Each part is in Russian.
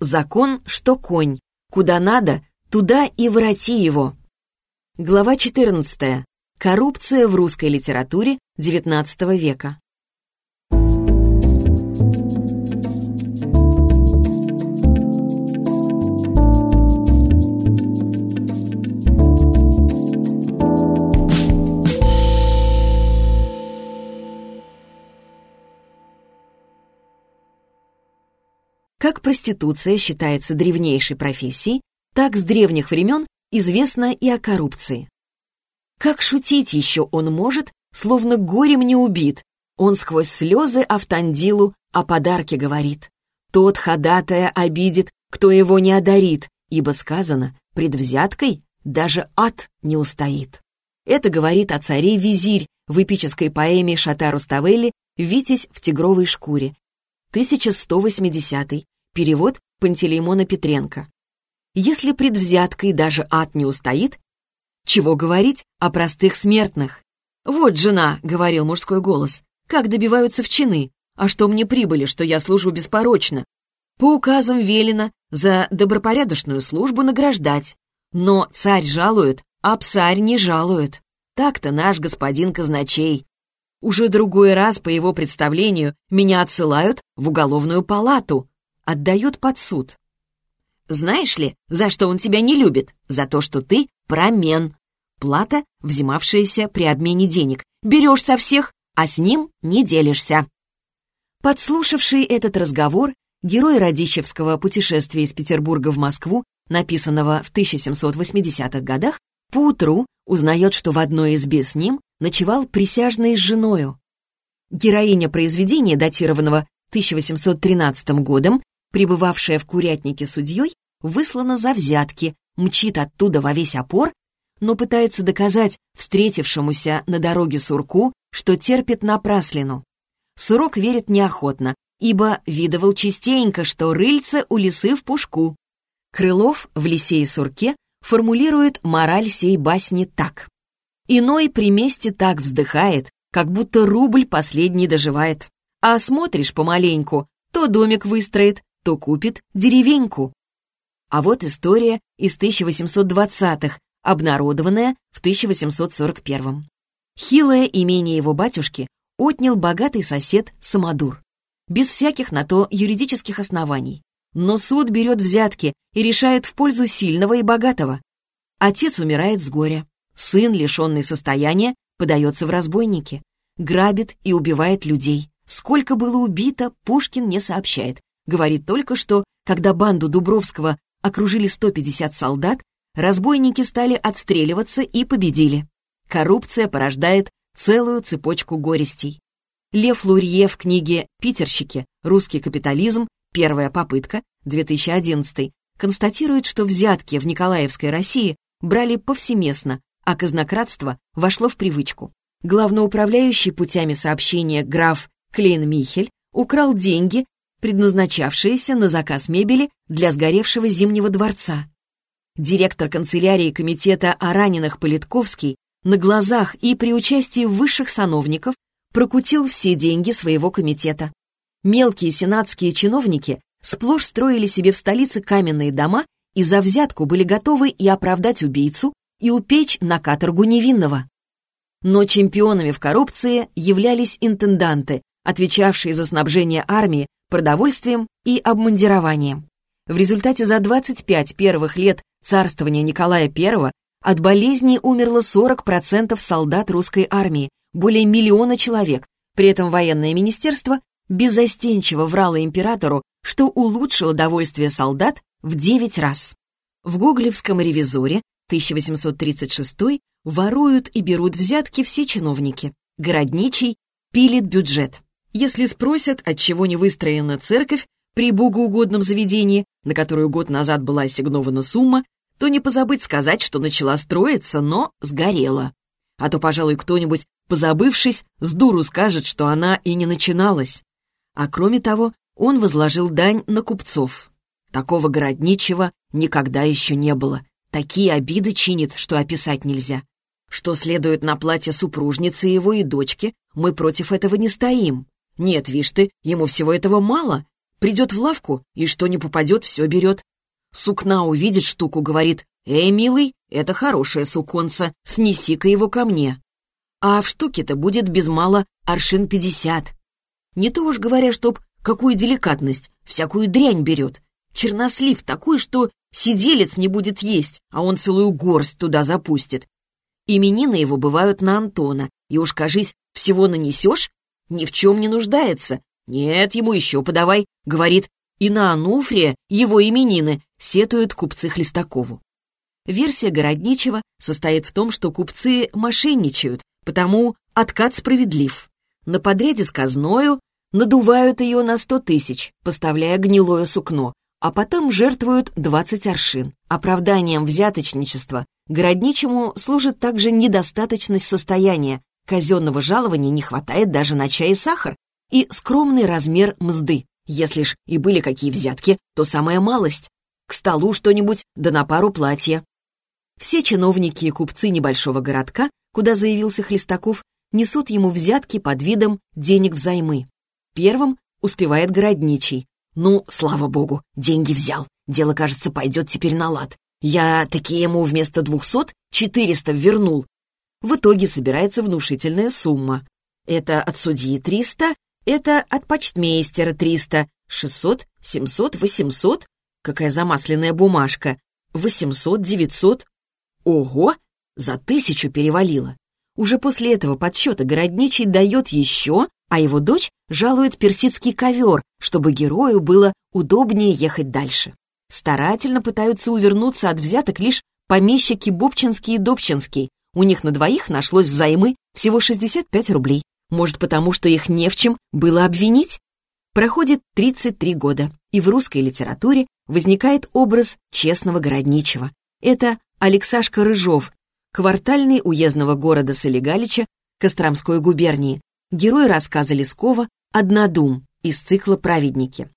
Закон, что конь. Куда надо, туда и врати его. Глава 14. Коррупция в русской литературе XIX века. Как проституция считается древнейшей профессией, так с древних времен известно и о коррупции. Как шутить еще он может, словно горем не убит? Он сквозь слезы Автандилу о подарке говорит. Тот ходатая обидит, кто его не одарит, ибо сказано, пред взяткой даже ад не устоит. Это говорит о царе Визирь в эпической поэме Шата Руставели «Витязь в тигровой шкуре», 1180 перевод Пантелеймона Петренко. Если пред взяткой даже ад не устоит, чего говорить о простых смертных? «Вот жена», — говорил мужской голос, — «как добиваются в чины, а что мне прибыли, что я служу беспорочно? По указам велено за добропорядочную службу награждать. Но царь жалует, а псарь не жалует. Так-то наш господин казначей. Уже другой раз, по его представлению, меня отсылают в уголовную палату, отдают под суд. Знаешь ли, за что он тебя не любит? За то, что ты промен. Плата, взимавшаяся при обмене денег. Берешь со всех, а с ним не делишься. Подслушавший этот разговор, герой Радищевского путешествия из Петербурга в Москву, написанного в 1780-х годах, поутру узнает, что в одной избе с ним ночевал присяжный с женою. Героиня произведения, датированного 1813 годом, пребывавшая в курятнике судьей, выслана за взятки, мчит оттуда во весь опор, но пытается доказать встретившемуся на дороге Сурку, что терпит напраслину. Сурок верит неохотно, ибо видывал частенько, что рыльце у лисы в пушку. Крылов в «Лисе и Сурке» формулирует мораль сей басни так. Иной при месте так вздыхает, как будто рубль последний доживает. А смотришь помаленьку, то домик выстроит, то купит деревеньку. А вот история из 1820-х, обнародованная в 1841 Хилое имение его батюшки отнял богатый сосед Самодур. Без всяких на то юридических оснований. Но суд берет взятки и решает в пользу сильного и богатого. Отец умирает с горя. Сын, лишенный состояния, подается в разбойники. Грабит и убивает людей. Сколько было убито, Пушкин не сообщает. Говорит только, что, когда банду Дубровского окружили 150 солдат, разбойники стали отстреливаться и победили. Коррупция порождает целую цепочку горестей. Лев Лурье в книге «Питерщики. Русский капитализм. Первая попытка. 2011» констатирует, что взятки в Николаевской России брали повсеместно, а казнократство вошло в привычку. Главноуправляющий путями сообщения граф Клейн Михель украл деньги, предназначавшиеся на заказ мебели для сгоревшего Зимнего дворца. Директор канцелярии комитета о раненых Политковский на глазах и при участии высших сановников прокутил все деньги своего комитета. Мелкие сенатские чиновники сплошь строили себе в столице каменные дома и за взятку были готовы и оправдать убийцу, и упечь на каторгу невинного. Но чемпионами в коррупции являлись интенданты, отвечавшие за снабжение армии продовольствием и обмундированием. В результате за 25 первых лет царствования Николая I от болезней умерло 40% солдат русской армии, более миллиона человек. При этом военное министерство беззастенчиво врало императору, что улучшило довольствие солдат в 9 раз. В Гоголевском ревизоре 1836 воруют и берут взятки все чиновники. Городничий пилит бюджет. Если спросят, от чего не выстроена церковь при богоугодном заведении, на которую год назад была ассигнована сумма, то не позабыть сказать, что начала строиться, но сгорела. А то, пожалуй, кто-нибудь, позабывшись, с дуру скажет, что она и не начиналась. А кроме того, он возложил дань на купцов. Такого городничего никогда еще не было. Такие обиды чинит, что описать нельзя. Что следует на платье супружницы его и дочки, мы против этого не стоим. Нет, вишь ты, ему всего этого мало. придет в лавку и что не попадет, все берет. Сукна увидит штуку, говорит, «Эй, милый, это хорошее суконце, снеси-ка его ко мне». А в штуке-то будет без мала аршин пятьдесят. Не то уж говоря, чтоб какую деликатность, всякую дрянь берет. Чернослив такой, что сиделец не будет есть, а он целую горсть туда запустит. Именины его бывают на Антона, и уж, кажись, всего нанесешь, ни в чем не нуждается. Нет, ему еще подавай, говорит, и на Ануфрия его именины сетуют купцы Хлестакову. Версия Городничего состоит в том, что купцы мошенничают, потому откат справедлив. На подряде с казною надувают ее на сто тысяч, поставляя гнилое сукно, а потом жертвуют двадцать аршин. Оправданием взяточничества городничему служит также недостаточность состояния, казенного жалования не хватает даже на чай и сахар, и скромный размер мзды. Если ж и были какие взятки, то самая малость. К столу что-нибудь, да на пару платья. Все чиновники и купцы небольшого городка, куда заявился Хлестаков, несут ему взятки под видом денег взаймы. Первым успевает городничий. Ну, слава богу, деньги взял. Дело, кажется, пойдет теперь на лад. Я таки ему вместо двухсот четыреста вернул. В итоге собирается внушительная сумма. Это от судьи триста, это от почтмейстера триста, шестьсот, семьсот, восемьсот. Какая замасленная бумажка. Восемьсот, девятьсот. Ого, за тысячу перевалило. Уже после этого подсчета городничий дает еще, а его дочь жалует персидский ковер, чтобы герою было удобнее ехать дальше. Старательно пытаются увернуться от взяток лишь помещики Бобчинский и Добчинский. У них на двоих нашлось взаймы всего 65 рублей. Может, потому что их не в чем было обвинить? Проходит 33 года, и в русской литературе возникает образ честного городничего. Это Алексашка Рыжов, квартальный уездного города Солигалича Костромской губернии, герой рассказа Лескова «Однодум» из цикла «Праведники».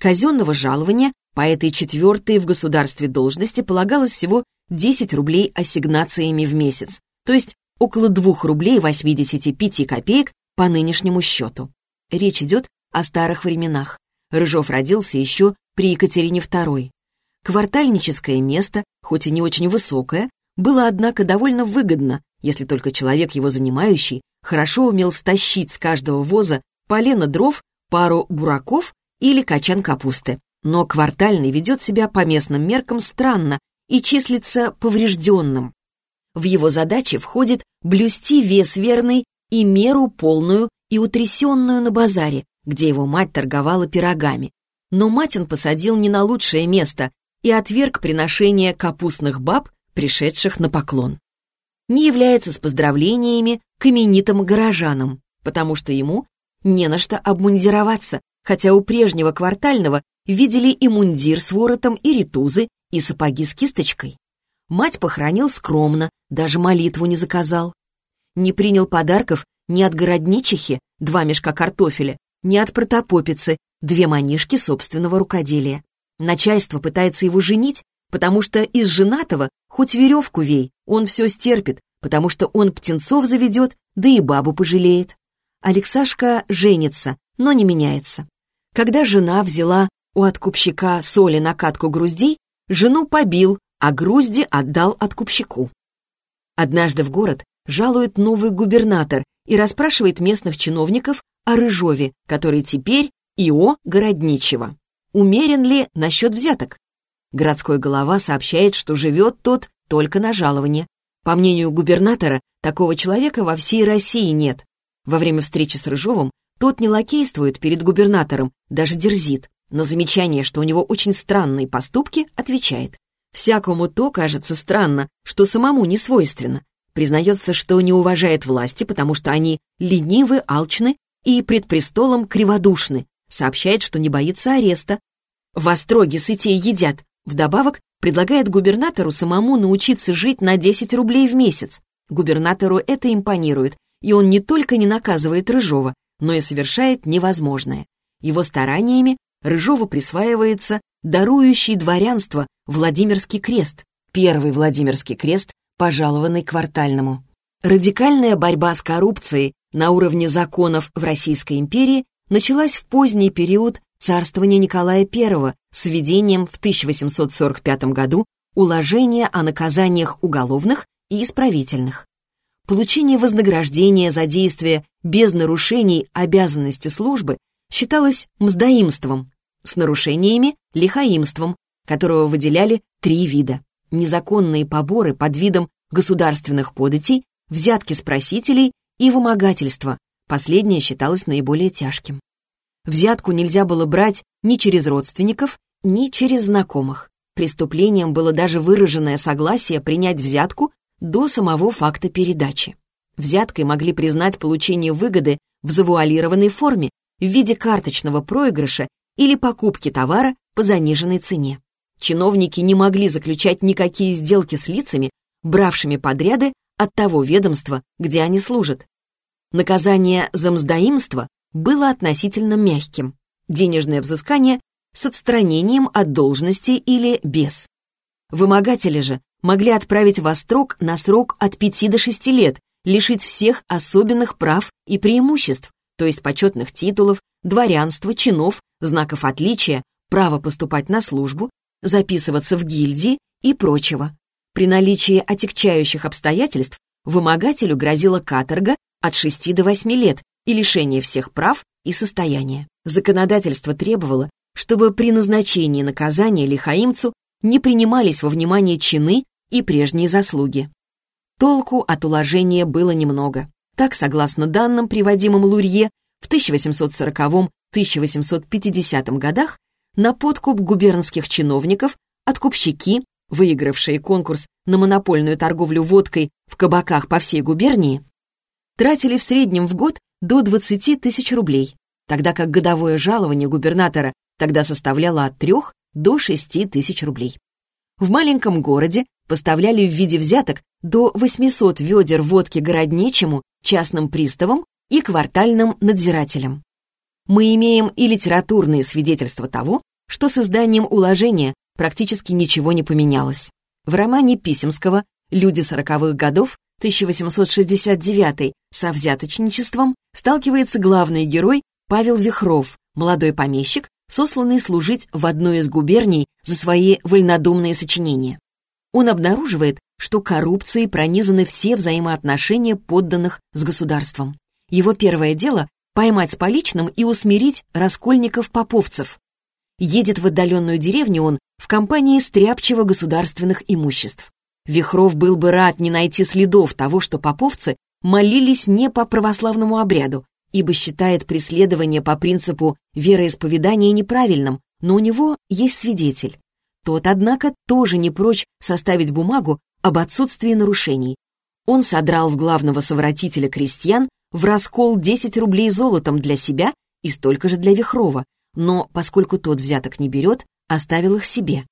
Казенного жалования по этой четвертой в государстве должности полагалось всего 10 рублей ассигнациями в месяц, то есть около 2 рублей 85 копеек по нынешнему счету. Речь идет о старых временах. Рыжов родился еще при Екатерине II. Квартальническое место, хоть и не очень высокое, было, однако, довольно выгодно, если только человек, его занимающий, хорошо умел стащить с каждого воза полено дров, пару бураков или качан капусты. Но квартальный ведет себя по местным меркам странно и числится поврежденным. В его задачи входит блюсти вес верный и меру полную и утрясенную на базаре, где его мать торговала пирогами. Но мать он посадил не на лучшее место, и отверг приношение капустных баб, пришедших на поклон. Не является с поздравлениями к именитым горожанам, потому что ему не на что обмундироваться, хотя у прежнего квартального видели и мундир с воротом, и ритузы, и сапоги с кисточкой. Мать похоронил скромно, даже молитву не заказал. Не принял подарков ни от городничихи, два мешка картофеля, ни от протопопицы, две манишки собственного рукоделия. Начальство пытается его женить, потому что из женатого хоть веревку вей, он все стерпит, потому что он птенцов заведет, да и бабу пожалеет. Алексашка женится, но не меняется. Когда жена взяла у откупщика соли на катку груздей, жену побил, а грузди отдал откупщику. Однажды в город жалует новый губернатор и расспрашивает местных чиновников о Рыжове, который теперь ИО Городничего умерен ли насчет взяток. Городской голова сообщает, что живет тот только на жалование. По мнению губернатора, такого человека во всей России нет. Во время встречи с Рыжовым тот не лакействует перед губернатором, даже дерзит. На замечание, что у него очень странные поступки, отвечает. Всякому то кажется странно, что самому не свойственно. Признается, что не уважает власти, потому что они ленивы, алчны и пред престолом криводушны, сообщает, что не боится ареста. В Остроге сытей едят. Вдобавок, предлагает губернатору самому научиться жить на 10 рублей в месяц. Губернатору это импонирует, и он не только не наказывает Рыжова, но и совершает невозможное. Его стараниями Рыжову присваивается дарующий дворянство Владимирский крест, первый Владимирский крест, пожалованный квартальному. Радикальная борьба с коррупцией на уровне законов в Российской империи началась в поздний период царствования Николая I с введением в 1845 году уложения о наказаниях уголовных и исправительных. Получение вознаграждения за действия без нарушений обязанности службы считалось мздоимством, с нарушениями – лихаимством, которого выделяли три вида. Незаконные поборы под видом государственных податей, взятки с просителей и вымогательство. Последнее считалось наиболее тяжким. Взятку нельзя было брать ни через родственников, ни через знакомых. Преступлением было даже выраженное согласие принять взятку до самого факта передачи. Взяткой могли признать получение выгоды в завуалированной форме в виде карточного проигрыша или покупки товара по заниженной цене. Чиновники не могли заключать никакие сделки с лицами, бравшими подряды от того ведомства, где они служат. Наказание за мздоимство было относительно мягким. Денежное взыскание с отстранением от должности или без. Вымогатели же могли отправить во строк на срок от 5 до 6 лет, лишить всех особенных прав и преимуществ, то есть почетных титулов, дворянства, чинов, знаков отличия, права поступать на службу, записываться в гильдии и прочего. При наличии отягчающих обстоятельств вымогателю грозила каторга от 6 до 8 лет и лишение всех прав и состояния. Законодательство требовало, чтобы при назначении наказания лихаимцу не принимались во внимание чины и прежние заслуги. Толку от уложения было немного. Так, согласно данным, приводимым Лурье, в 1840-1850 годах на подкуп губернских чиновников откупщики, выигравшие конкурс на монопольную торговлю водкой в кабаках по всей губернии, тратили в среднем в год до 20 тысяч рублей, тогда как годовое жалование губернатора тогда составляло от 3 до 6 тысяч рублей. В маленьком городе поставляли в виде взяток до 800 ведер водки городничему, частным приставам и квартальным надзирателям. Мы имеем и литературные свидетельства того, что с изданием уложения практически ничего не поменялось. В романе Писемского «Люди сороковых годов» 1869 со взяточничеством сталкивается главный герой Павел Вихров, молодой помещик, сосланный служить в одной из губерний за свои вольнодумные сочинения. Он обнаруживает, что коррупцией пронизаны все взаимоотношения подданных с государством. Его первое дело — поймать с поличным и усмирить раскольников-поповцев. Едет в отдаленную деревню он в компании стряпчего государственных имуществ. Вихров был бы рад не найти следов того, что поповцы молились не по православному обряду, ибо считает преследование по принципу вероисповедания неправильным, но у него есть свидетель. Тот, однако, тоже не прочь составить бумагу об отсутствии нарушений. Он содрал с главного совратителя крестьян в раскол 10 рублей золотом для себя и столько же для Вихрова, но, поскольку тот взяток не берет, оставил их себе.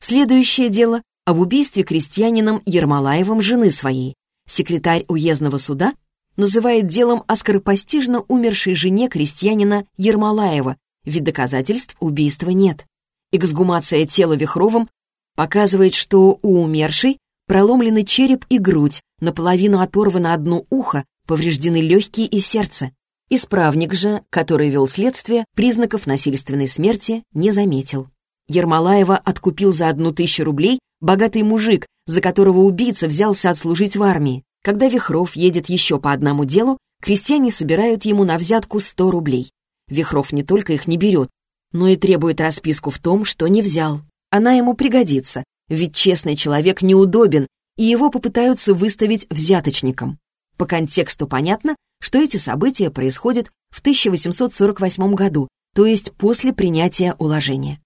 Следующее дело об убийстве крестьянином Ермолаевым жены своей. Секретарь уездного суда называет делом о скоропостижно умершей жене крестьянина Ермолаева, ведь доказательств убийства нет. Эксгумация тела Вихровым показывает, что у умершей проломлены череп и грудь, наполовину оторвано одно ухо, повреждены легкие и сердце. Исправник же, который вел следствие, признаков насильственной смерти не заметил. Ермолаева откупил за одну тысячу рублей богатый мужик, за которого убийца взялся отслужить в армии. Когда Вихров едет еще по одному делу, крестьяне собирают ему на взятку 100 рублей. Вихров не только их не берет, но и требует расписку в том, что не взял. Она ему пригодится, ведь честный человек неудобен, и его попытаются выставить взяточником. По контексту понятно, что эти события происходят в 1848 году, то есть после принятия уложения.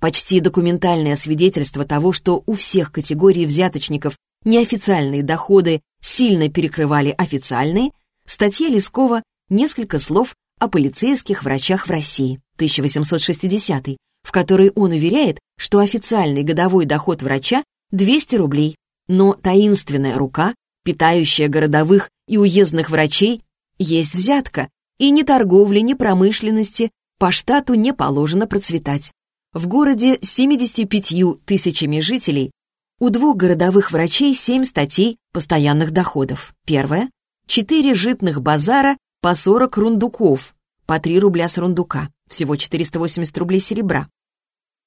Почти документальное свидетельство того, что у всех категорий взяточников неофициальные доходы сильно перекрывали официальные, статья Лескова «Несколько слов о полицейских врачах в России» 1860 в которой он уверяет, что официальный годовой доход врача 200 рублей, но таинственная рука, питающая городовых и уездных врачей, есть взятка, и ни торговли, ни промышленности по штату не положено процветать. В городе с 75 тысячами жителей у двух городовых врачей семь статей постоянных доходов. Первое. Четыре житных базара по 40 рундуков, по 3 рубля с рундука. всего 480 рублей серебра.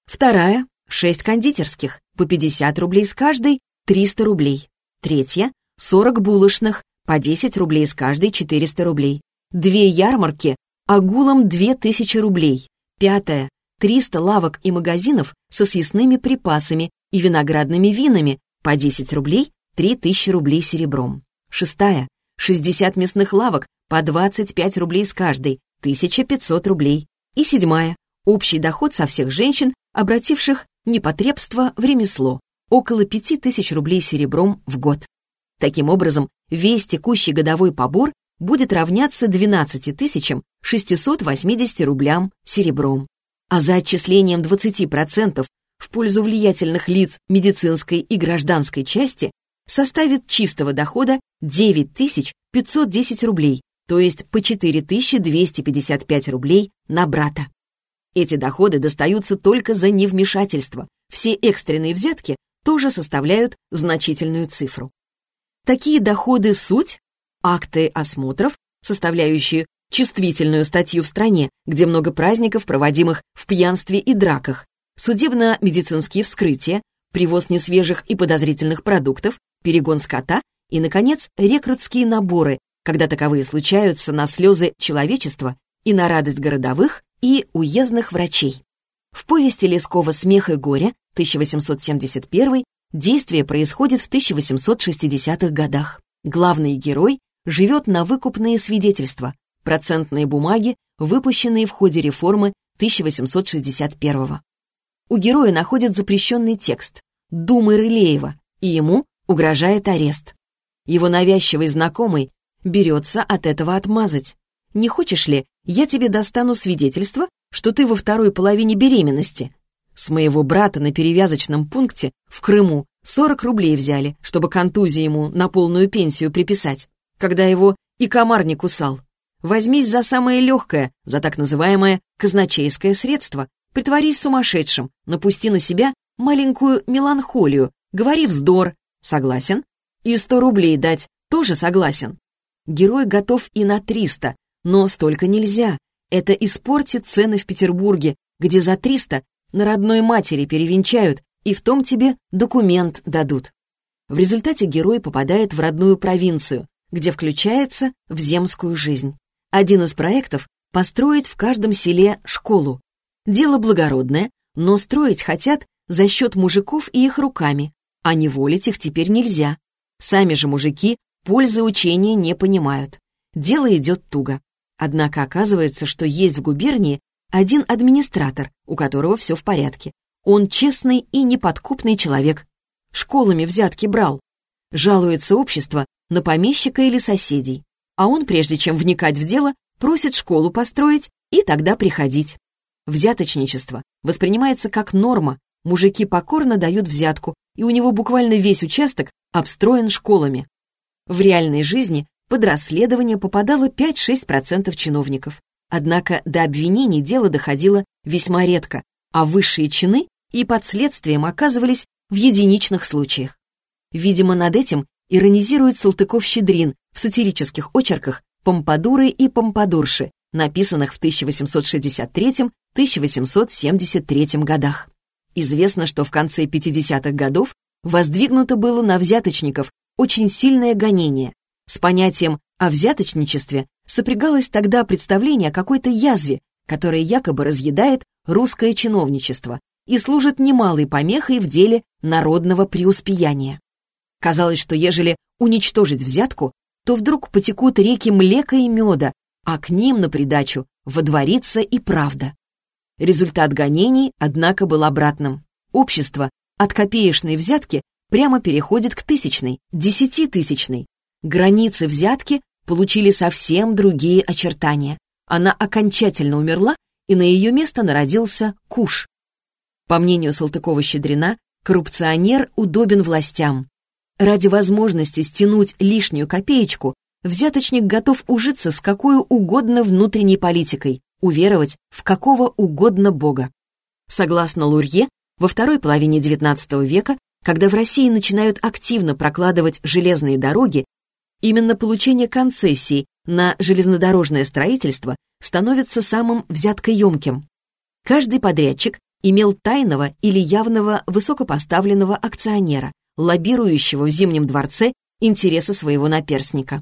Вторая — 6 кондитерских, по 50 рублей с каждой, 300 рублей. Третья — 40 булочных, по 10 рублей с каждой, 400 рублей. Две ярмарки, огулом 2000 рублей. Пятая — 300 лавок и магазинов со съестными припасами и виноградными винами, по 10 рублей, 3000 рублей серебром. Шестая — 60 мясных лавок, по 25 рублей с каждой, 1500 рублей. И седьмая — общий доход со всех женщин, обративших непотребство в ремесло, около 5000 рублей серебром в год. Таким образом, весь текущий годовой побор будет равняться 12 680 рублям серебром. А за отчислением 20% в пользу влиятельных лиц медицинской и гражданской части составит чистого дохода 9510 рублей, то есть по 4255 рублей на брата. Эти доходы достаются только за невмешательство. Все экстренные взятки тоже составляют значительную цифру. Такие доходы суть акты осмотров, составляющие чувствительную статью в стране, где много праздников, проводимых в пьянстве и драках, судебно-медицинские вскрытия, привоз несвежих и подозрительных продуктов, перегон скота и, наконец, рекрутские наборы, когда таковые случаются на слезы человечества и на радость городовых и уездных врачей. В повести Лескова «Смех и горе» 1871 действие происходит в 1860-х годах. Главный герой живет на выкупные свидетельства, процентные бумаги, выпущенные в ходе реформы 1861 -го. У героя находят запрещенный текст «Думы Рылеева», и ему угрожает арест. Его навязчивый знакомый берется от этого отмазать. «Не хочешь ли, я тебе достану свидетельство, что ты во второй половине беременности?» С моего брата на перевязочном пункте в Крыму 40 рублей взяли, чтобы контузии ему на полную пенсию приписать, когда его и комар не кусал. Возьмись за самое легкое, за так называемое казначейское средство. Притворись сумасшедшим, напусти на себя маленькую меланхолию, говори вздор. Согласен? И сто рублей дать тоже согласен. Герой готов и на триста, но столько нельзя. Это испортит цены в Петербурге, где за триста на родной матери перевенчают, и в том тебе документ дадут. В результате герой попадает в родную провинцию, где включается в земскую жизнь. Один из проектов — построить в каждом селе школу. Дело благородное, но строить хотят за счет мужиков и их руками, а неволить их теперь нельзя. Сами же мужики пользы учения не понимают. Дело идет туго. Однако оказывается, что есть в губернии один администратор, у которого все в порядке. Он честный и неподкупный человек. Школами взятки брал. Жалуется общество на помещика или соседей а он, прежде чем вникать в дело, просит школу построить и тогда приходить. Взяточничество воспринимается как норма, мужики покорно дают взятку, и у него буквально весь участок обстроен школами. В реальной жизни под расследование попадало 5-6% чиновников. Однако до обвинений дело доходило весьма редко, а высшие чины и под следствием оказывались в единичных случаях. Видимо, над этим иронизирует Салтыков-Щедрин в сатирических очерках «Помпадуры и помпадурши», написанных в 1863-1873 годах. Известно, что в конце 50-х годов воздвигнуто было на взяточников очень сильное гонение. С понятием о взяточничестве сопрягалось тогда представление о какой-то язве, которая якобы разъедает русское чиновничество и служит немалой помехой в деле народного преуспеяния. Казалось, что ежели уничтожить взятку, то вдруг потекут реки млека и меда, а к ним на придачу водворится и правда. Результат гонений, однако, был обратным. Общество от копеечной взятки прямо переходит к тысячной, десятитысячной. Границы взятки получили совсем другие очертания. Она окончательно умерла, и на ее место народился Куш. По мнению Салтыкова-Щедрина, коррупционер удобен властям. Ради возможности стянуть лишнюю копеечку, взяточник готов ужиться с какой угодно внутренней политикой, уверовать в какого угодно бога. Согласно Лурье, во второй половине XIX века, когда в России начинают активно прокладывать железные дороги, Именно получение концессий на железнодорожное строительство становится самым взяткоемким. Каждый подрядчик имел тайного или явного высокопоставленного акционера, лоббирующего в Зимнем дворце интересы своего наперсника.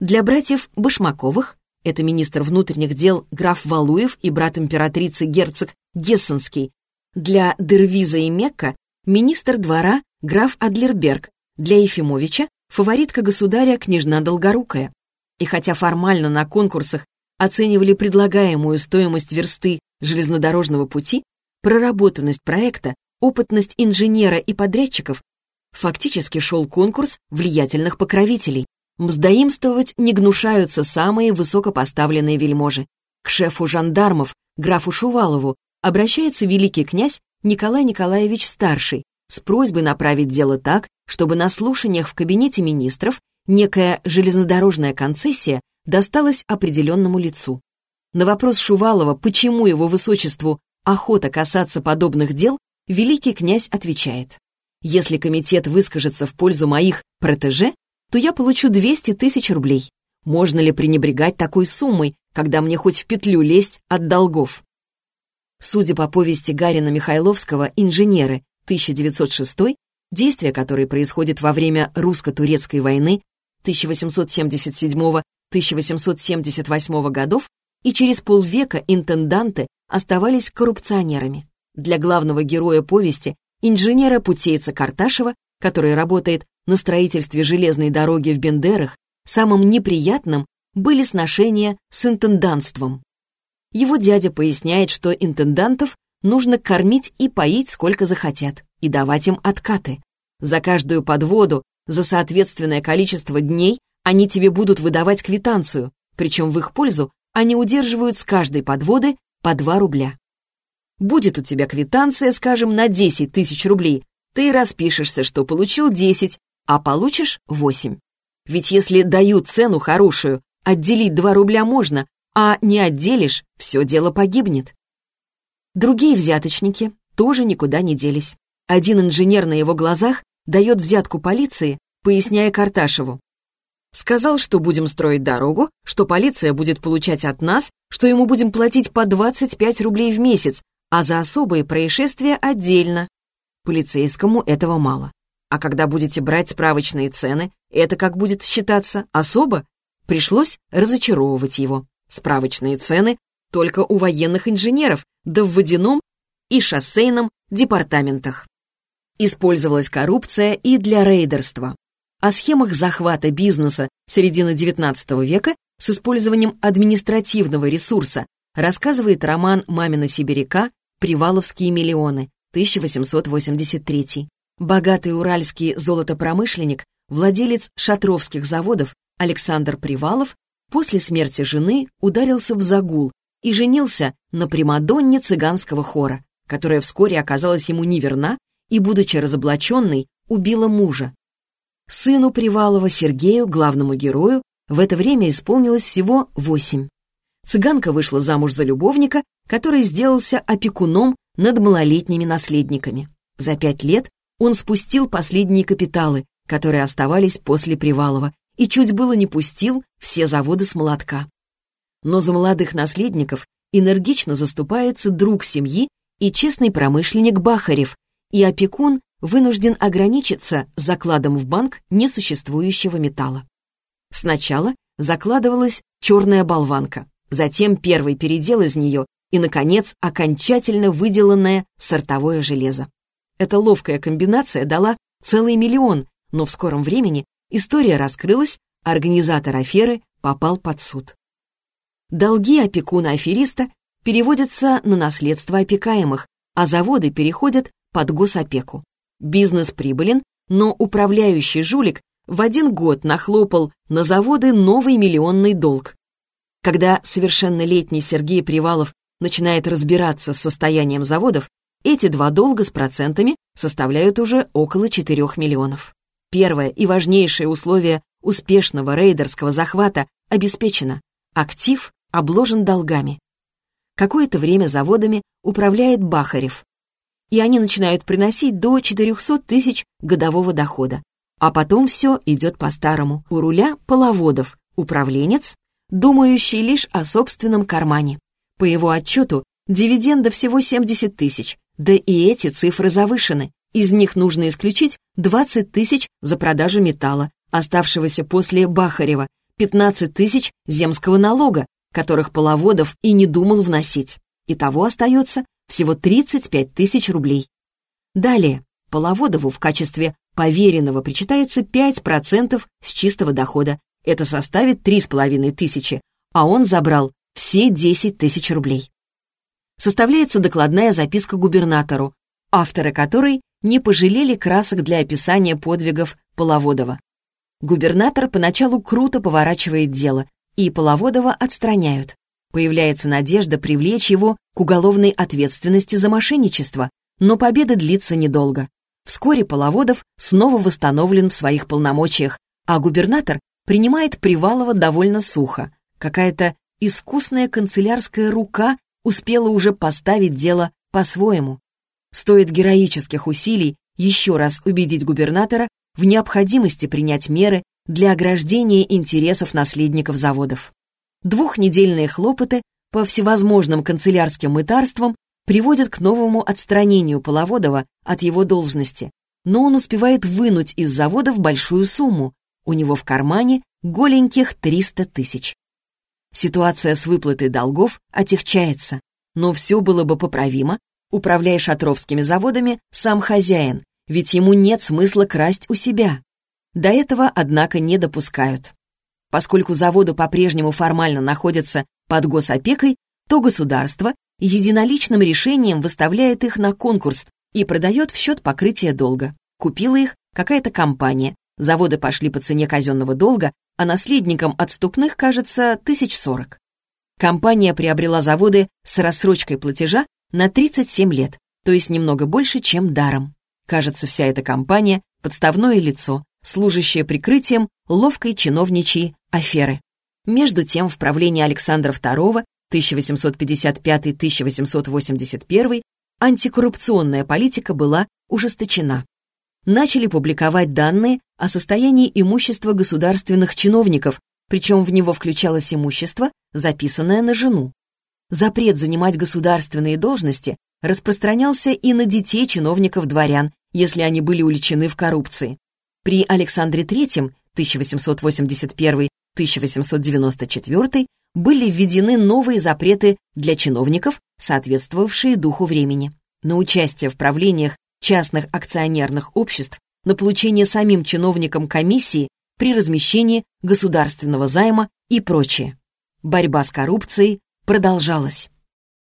Для братьев Башмаковых, это министр внутренних дел граф Валуев и брат императрицы герцог Гессенский, для Дервиза и Мекка министр двора граф Адлерберг, для Ефимовича фаворитка государя княжна Долгорукая. И хотя формально на конкурсах оценивали предлагаемую стоимость версты железнодорожного пути, проработанность проекта, опытность инженера и подрядчиков, фактически шел конкурс влиятельных покровителей. Мздоимствовать не гнушаются самые высокопоставленные вельможи. К шефу жандармов, графу Шувалову, обращается великий князь Николай Николаевич Старший с просьбой направить дело так, чтобы на слушаниях в кабинете министров некая железнодорожная концессия досталась определенному лицу. На вопрос Шувалова, почему его высочеству охота касаться подобных дел, великий князь отвечает. Если комитет выскажется в пользу моих протеже, то я получу 200 тысяч рублей. Можно ли пренебрегать такой суммой, когда мне хоть в петлю лезть от долгов? Судя по повести Гарина Михайловского «Инженеры» 1906, действия которой происходят во время русско-турецкой войны 1877-1878 годов, и через полвека интенданты оставались коррупционерами. Для главного героя повести, инженера-путейца Карташева, который работает на строительстве железной дороги в Бендерах, самым неприятным были сношения с интендантством. Его дядя поясняет, что интендантов нужно кормить и поить сколько захотят, и давать им откаты. За каждую подводу, за соответственное количество дней они тебе будут выдавать квитанцию, причем в их пользу они удерживают с каждой подводы по 2 рубля. Будет у тебя квитанция, скажем, на 10 тысяч рублей, ты распишешься, что получил 10, а получишь 8. Ведь если дают цену хорошую, отделить 2 рубля можно, а не отделишь, все дело погибнет. Другие взяточники тоже никуда не делись. Один инженер на его глазах дает взятку полиции, поясняя Карташеву. Сказал, что будем строить дорогу, что полиция будет получать от нас, что ему будем платить по 25 рублей в месяц, а за особые происшествия отдельно. Полицейскому этого мало. А когда будете брать справочные цены, это как будет считаться особо? Пришлось разочаровывать его. Справочные цены только у военных инженеров, да в водяном и шоссейном департаментах. Использовалась коррупция и для рейдерства. О схемах захвата бизнеса середины XIX века с использованием административного ресурса рассказывает роман «Мамина сибиряка. Приваловские миллионы» 1883. Богатый уральский золотопромышленник, владелец шатровских заводов Александр Привалов после смерти жены ударился в загул и женился на примадонне цыганского хора, которая вскоре оказалась ему неверна и, будучи разоблаченной, убила мужа. Сыну Привалова Сергею, главному герою, в это время исполнилось всего восемь. Цыганка вышла замуж за любовника, который сделался опекуном над малолетними наследниками. За пять лет он спустил последние капиталы, которые оставались после Привалова, и чуть было не пустил все заводы с молотка. Но за молодых наследников энергично заступается друг семьи и честный промышленник Бахарев, и опекун вынужден ограничиться закладом в банк несуществующего металла. Сначала закладывалась черная болванка, затем первый передел из нее и, наконец, окончательно выделанное сортовое железо. Эта ловкая комбинация дала целый миллион, но в скором времени история раскрылась, организатор аферы попал под суд. Долги опекуна-афериста переводятся на наследство опекаемых, а заводы переходят под госопеку. Бизнес прибылен, но управляющий жулик в один год нахлопал на заводы новый миллионный долг. Когда совершеннолетний Сергей Привалов начинает разбираться с состоянием заводов, эти два долга с процентами составляют уже около 4 миллионов. Первое и важнейшее условие успешного рейдерского захвата обеспечено. Актив обложен долгами. Какое-то время заводами управляет Бахарев, и они начинают приносить до 400 тысяч годового дохода. А потом все идет по-старому. У руля половодов, управленец, думающий лишь о собственном кармане. По его отчету, дивиденда всего 70 тысяч, да и эти цифры завышены. Из них нужно исключить 20 тысяч за продажу металла, оставшегося после Бахарева, 15 тысяч земского налога, которых Половодов и не думал вносить. Итого остается всего 35 тысяч рублей. Далее, Половодову в качестве поверенного причитается 5% с чистого дохода. Это составит 3,5 тысячи, а он забрал все 10 тысяч рублей. Составляется докладная записка губернатору, авторы которой не пожалели красок для описания подвигов Половодова. Губернатор поначалу круто поворачивает дело, и Половодова отстраняют. Появляется надежда привлечь его к уголовной ответственности за мошенничество, но победа длится недолго. Вскоре Половодов снова восстановлен в своих полномочиях, а губернатор принимает Привалова довольно сухо. Какая-то искусная канцелярская рука успела уже поставить дело по-своему. Стоит героических усилий еще раз убедить губернатора в необходимости принять меры для ограждения интересов наследников заводов. Двухнедельные хлопоты по всевозможным канцелярским мытарствам приводят к новому отстранению Половодова от его должности, но он успевает вынуть из заводов большую сумму, у него в кармане голеньких 300 тысяч. Ситуация с выплатой долгов отягчается, но все было бы поправимо, управляя шатровскими заводами сам хозяин, ведь ему нет смысла красть у себя. До этого, однако, не допускают. Поскольку заводы по-прежнему формально находятся под госопекой, то государство единоличным решением выставляет их на конкурс и продает в счет покрытия долга. Купила их какая-то компания. Заводы пошли по цене казенного долга, а наследникам отступных, кажется, тысяч сорок. Компания приобрела заводы с рассрочкой платежа на 37 лет, то есть немного больше, чем даром. Кажется, вся эта компания — подставное лицо, служащее прикрытием ловкой чиновничьей аферы. Между тем, в правлении Александра II 1855-1881 антикоррупционная политика была ужесточена. Начали публиковать данные о состоянии имущества государственных чиновников, причем в него включалось имущество, записанное на жену. Запрет занимать государственные должности распространялся и на детей чиновников-дворян, если они были уличены в коррупции. При Александре III 1881-1894 были введены новые запреты для чиновников, соответствовавшие духу времени. На участие в правлениях частных акционерных обществ, на получение самим чиновникам комиссии при размещении государственного займа и прочее. Борьба с коррупцией продолжалась.